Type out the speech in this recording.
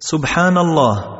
سبحان الله.